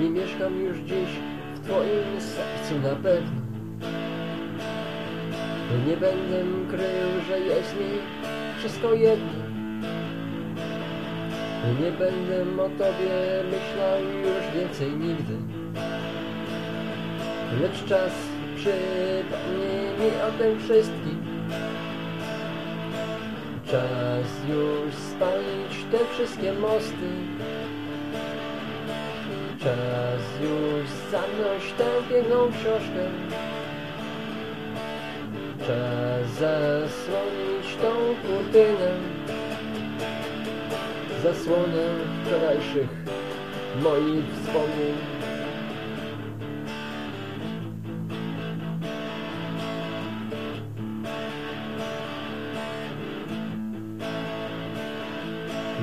Nie mieszkam już dziś w twoim sercu na pewno. Nie będę krył, że jest mi wszystko jedno. Nie będę o tobie myślał już więcej nigdy. Lecz czas przypomni mi o tym wszystkim. Czas już spalić te wszystkie mosty Czas już zamknąć tę piękną książkę. Czas zasłonić tą kurtynę. Zasłonę wczorajszych moich wspomnień.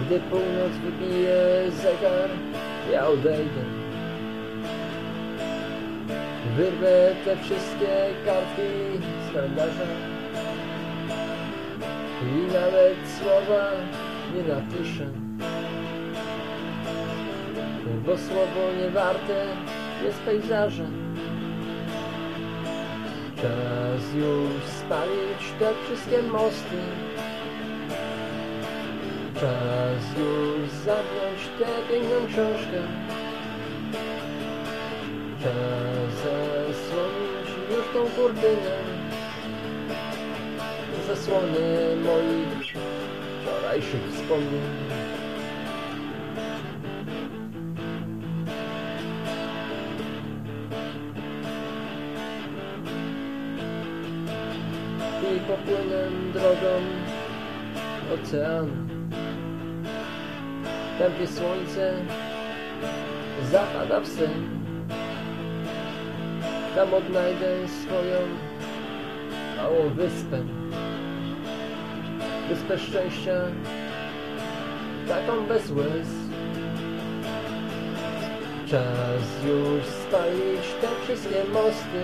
Gdy północ wybije zegar, ja odejdę. Wyrwę te wszystkie kartki z kalendarza i nawet słowa nie napiszę. Bo słowo nie warte jest pejzaża. Czas już spalić te wszystkie mosty. Czas już zamknąć tę piękną książkę Czas zasłonić już tą kurtynę. Zasłonę moich wczorajszych wspomnień I popłynę drogą oceanu gdzie słońce zapada w sen. Tam odnajdę swoją małą wyspę. Wyspę szczęścia Taką bez łez. Czas już spalić te wszystkie mosty.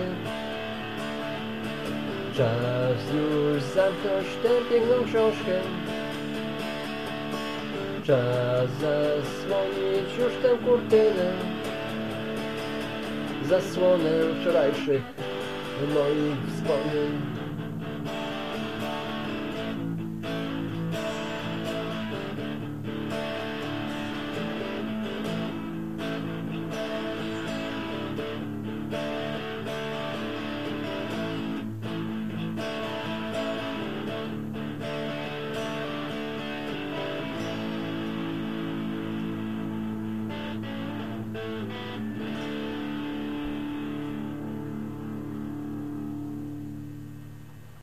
Czas już zamknąć tę piękną książkę Czas zasłonić już tę kurtynę. Zasłonę wczorajszych moich wspomnień